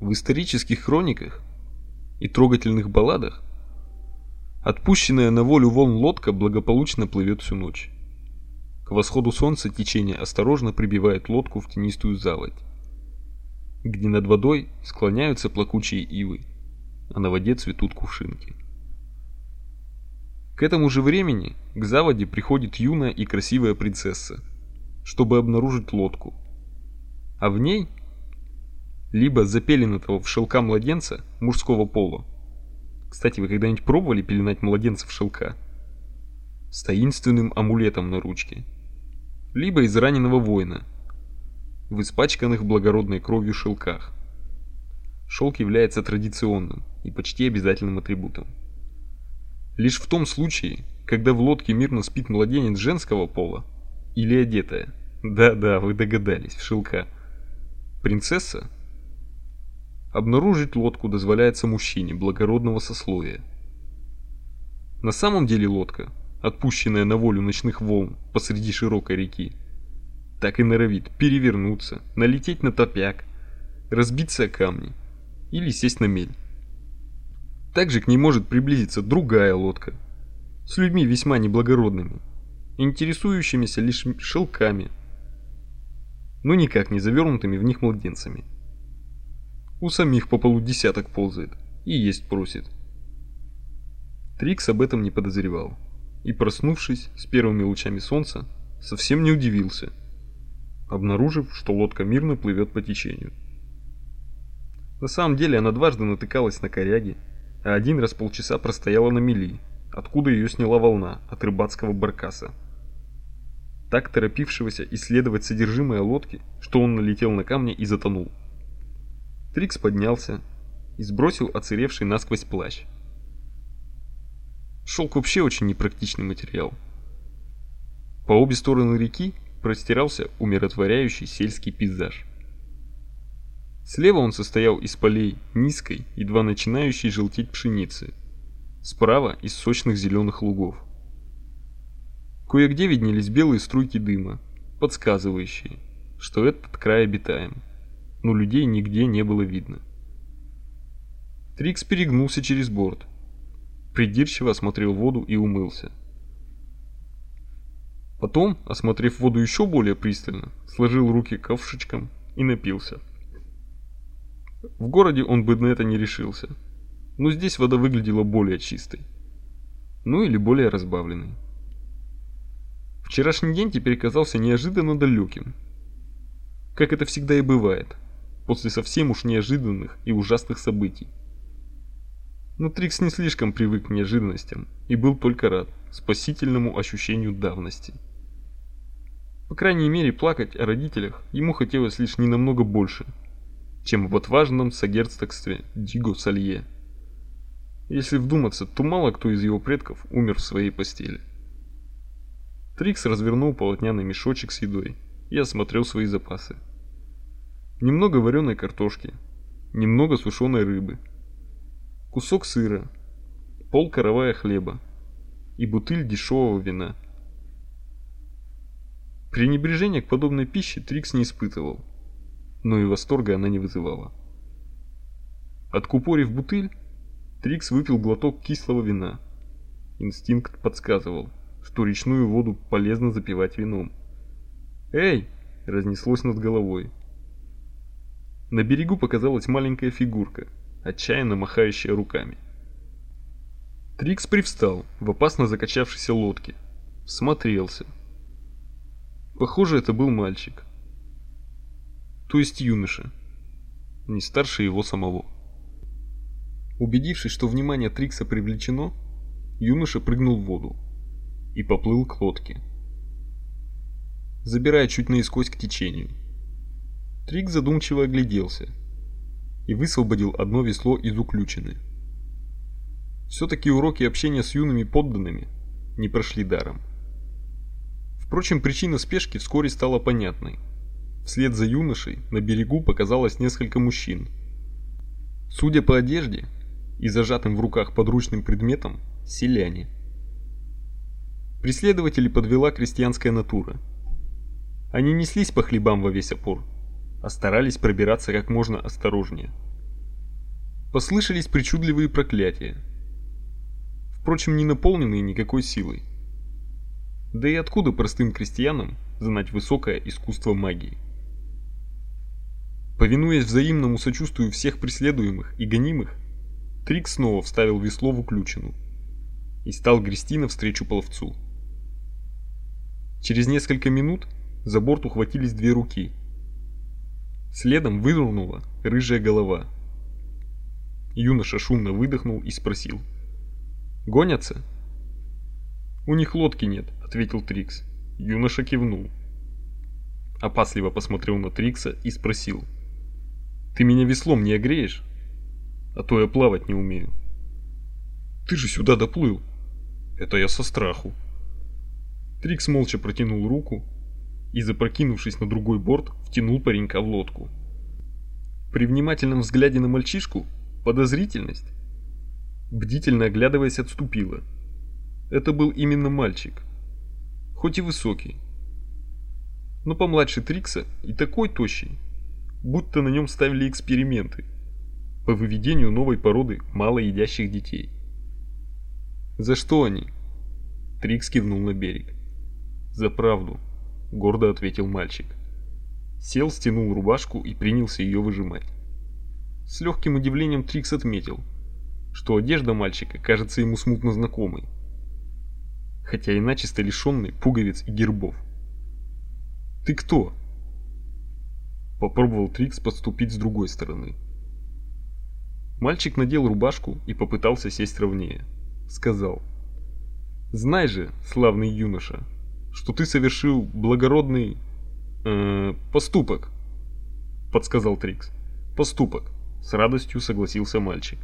В исторических хрониках и трогательных балладах отпущенная на волю волн лодка благополучно плывет всю ночь. К восходу солнца течение осторожно прибивает лодку в тенистую заводь, где над водой склоняются плакучие ивы, а на воде цветут кувшинки. К этому же времени к заводе приходит юная и красивая принцесса, чтобы обнаружить лодку. А в ней либо запеленатого в шелка младенца мужского пола. Кстати, вы когда-нибудь пробовали пеленать младенца в шелка? С таинственным амулетом на ручке. Либо из раненого воина в испачканных благородной кровью шелках. Шелк является традиционным и почти обязательным атрибутом. Лишь в том случае, когда в лодке мирно спит младенец женского пола или одетая. Да-да, вы догадались, в шелка. Принцесса? Обнаружить лодку дозволяется мужчине благородного сословия. На самом деле лодка, отпущенная на волю ночных волн посреди широкой реки, так и норовит перевернуться, налететь на топяк, разбиться о камни или сесть на мель. Также к ней может приблизиться другая лодка с людьми весьма неблагородными, интересующимися лишь шелками, но никак не завернутыми в них младенцами. У самих по полу десяток ползает и есть просит. Трикс об этом не подозревал и, проснувшись с первыми лучами солнца, совсем не удивился, обнаружив, что лодка мирно плывет по течению. На самом деле она дважды натыкалась на коряги а один раз полчаса простояла на мели, откуда ее сняла волна от рыбацкого баркаса. Так торопившегося исследовать содержимое лодки, что он налетел на камни и затонул. Трикс поднялся и сбросил оцаревший насквозь плащ. Шелк вообще очень непрактичный материал. По обе стороны реки простирался умиротворяющий сельский пейзаж. Слева он состоял из полей низкой, едва начинающей желтеть пшеницы. Справа из сочных зеленых лугов. Кое-где виднелись белые струйки дыма, подсказывающие, что этот край обитаем. Но людей нигде не было видно. Трикс перегнулся через борт. Придирчиво осмотрел воду и умылся. Потом, осмотрев воду еще более пристально, сложил руки ковшичком и напился. В городе он бы на это не решился. Но здесь вода выглядела более чистой. Ну или более разбавленной. Вчерашний день теперь казался неожиданно далеким. Как это всегда и бывает, после совсем уж неожиданных и ужасных событий. Но Трикс не слишком привык к неожиданностям и был только рад спасительному ощущению давности. По крайней мере, плакать о родителях ему хотелось лишь не намного больше – чем в отважном сагерцогстве Диго-Салье. Если вдуматься, то мало кто из его предков умер в своей постели. Трикс развернул полотняный мешочек с едой и осмотрел свои запасы. Немного вареной картошки, немного сушеной рыбы, кусок сыра, пол каравая хлеба и бутыль дешевого вина. Пренебрежения к подобной пище Трикс не испытывал но и восторга она не вызывала. Откупорив бутыль, Трикс выпил глоток кислого вина. Инстинкт подсказывал, что речную воду полезно запивать вином. «Эй!» – разнеслось над головой. На берегу показалась маленькая фигурка, отчаянно махающая руками. Трикс привстал в опасно закачавшейся лодке, смотрелся. Похоже, это был мальчик то есть юноша, не старше его самого. Убедившись, что внимание Трикса привлечено, юноша прыгнул в воду и поплыл к лодке, забирая чуть наискось к течению. Трикс задумчиво огляделся и высвободил одно весло из уключины. Все-таки уроки общения с юными подданными не прошли даром. Впрочем, причина спешки вскоре стала понятной. Вслед за юношей на берегу показалось несколько мужчин. Судя по одежде и зажатым в руках подручным предметам, селяне. Преследователи подвела крестьянская натура. Они неслись по хлебам во весь опор, а старались пробираться как можно осторожнее. Послышались причудливые проклятия. Впрочем, не наполненные никакой силой. Да и откуда простым крестьянам знать высокое искусство магии? Повинуясь взаимному сочувствию всех преследуемых и гонимых, Трик снова вставил весло в уключину и стал грести навстречу пловцу. Через несколько минут за борт ухватились две руки. Следом вынырнула рыжая голова. Юноша шумно выдохнул и спросил: "Гонятся?" "У них лодки нет", ответил Трикс. Юноша кивнул. Опасливо посмотрел на Трикса и спросил: "Ты меня веслом не огреешь? А то я плавать не умею". "Ты же сюда доплыл". "Это я со страху". Трикс молча протянул руку и, запрокинувшись на другой борт, втянул паренька в лодку. При внимательном взгляде на мальчишку подозрительность, бдительно оглядываясь, отступила. Это был именно мальчик, хоть и высокий, но помладше Трикса и такой тощий, будто на нем ставили эксперименты по выведению новой породы малоедящих детей. За что они? Трикс кивнул на берег. За правду, гордо ответил мальчик. Сел, стянул рубашку и принялся ее выжимать. С легким удивлением Трикс отметил, что одежда мальчика кажется ему смутно знакомой, хотя и начисто лишенной пуговиц и гербов. «Ты кто?» Попробовал Трикс подступить с другой стороны. Мальчик надел рубашку и попытался сесть ровнее. Сказал, «Знай же, славный юноша, что ты совершил благородный э, поступок, подсказал Трикс. Поступок, с радостью согласился мальчик.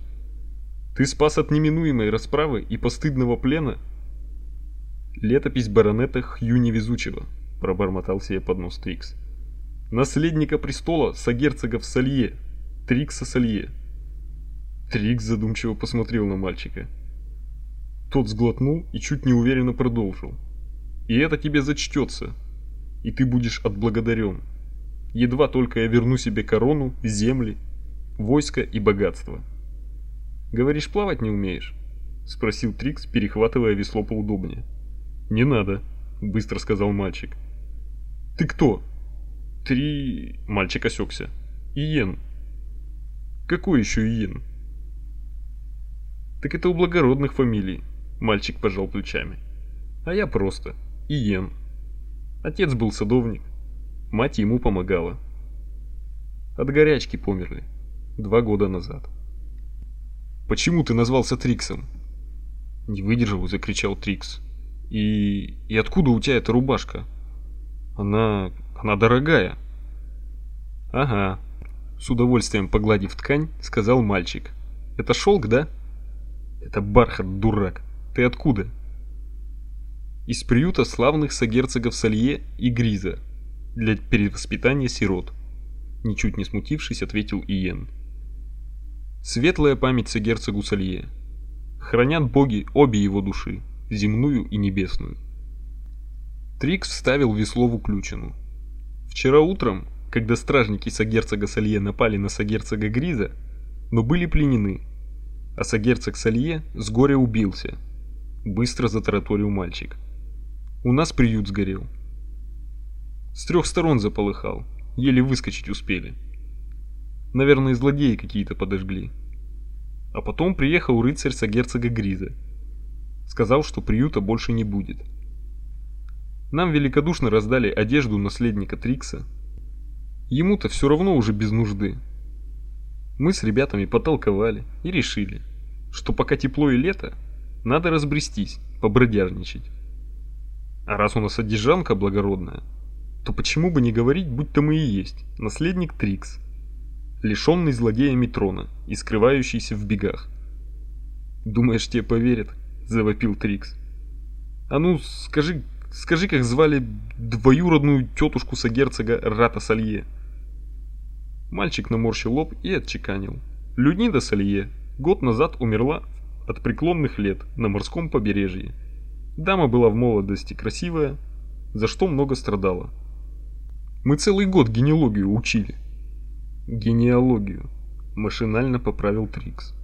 Ты спас от неминуемой расправы и постыдного плена летопись баронета Хью Невезучего, пробормотал себе под нос Трикс. Наследника престола сагерцогов Салье, Трикса Салье. Трикс задумчиво посмотрел на мальчика. Тот сглотнул и чуть неуверенно продолжил. И это тебе зачтется. И ты будешь отблагодарен. Едва только я верну себе корону, земли, войско и богатство. Говоришь, плавать не умеешь? спросил Трикс, перехватывая весло поудобнее. Не надо, быстро сказал мальчик. Ты кто? Три, мальчик осекся. Иен. Какой еще Иен? Так это у благородных фамилий, мальчик пожал плечами. А я просто Иен. Отец был садовник, мать ему помогала. От горячки померли два года назад. Почему ты назвался Триксом? Не выдержал и закричал Трикс. И и откуда у тебя эта рубашка? Она она дорогая. Ага. С удовольствием погладив ткань, сказал мальчик. Это шелк, да? Это бархат, дурак. Ты откуда? Из приюта славных сагерцогов Салье и Гриза для перевоспитания сирот. Ничуть не смутившись, ответил Иен. Светлая память сагерцогу Салье. Хранят боги обе его души, земную и небесную. Трикс вставил весло в уключину. Вчера утром, когда стражники сагерцога Салье напали на сагерцога Гриза, но были пленены, а сагерцог Салье с горя убился. Быстро затараторил мальчик. У нас приют сгорел. С трех сторон заполыхал, еле выскочить успели. Наверное, злодеи какие-то подожгли. А потом приехал рыцарь сагерцога Гриза. Сказал, что приюта больше не будет. Нам великодушно раздали одежду наследника Трикса. Ему-то все равно уже без нужды. Мы с ребятами потолковали и решили, что пока тепло и лето, надо разбрестись, побродяжничать. А раз у нас одежанка благородная, то почему бы не говорить, будто мы и есть наследник Трикс, лишенный злодеями трона и скрывающийся в бегах. Думаешь, тебе поверят? завопил Трикс. А ну, скажи, скажи, как звали двоюродную тетушку сагерцога Рата Салье. Мальчик наморщил лоб и отчеканил. Люднида Салье год назад умерла от преклонных лет на морском побережье. Дама была в молодости красивая, за что много страдала. Мы целый год генеалогию учили. Генеалогию. Машинально поправил Трикс.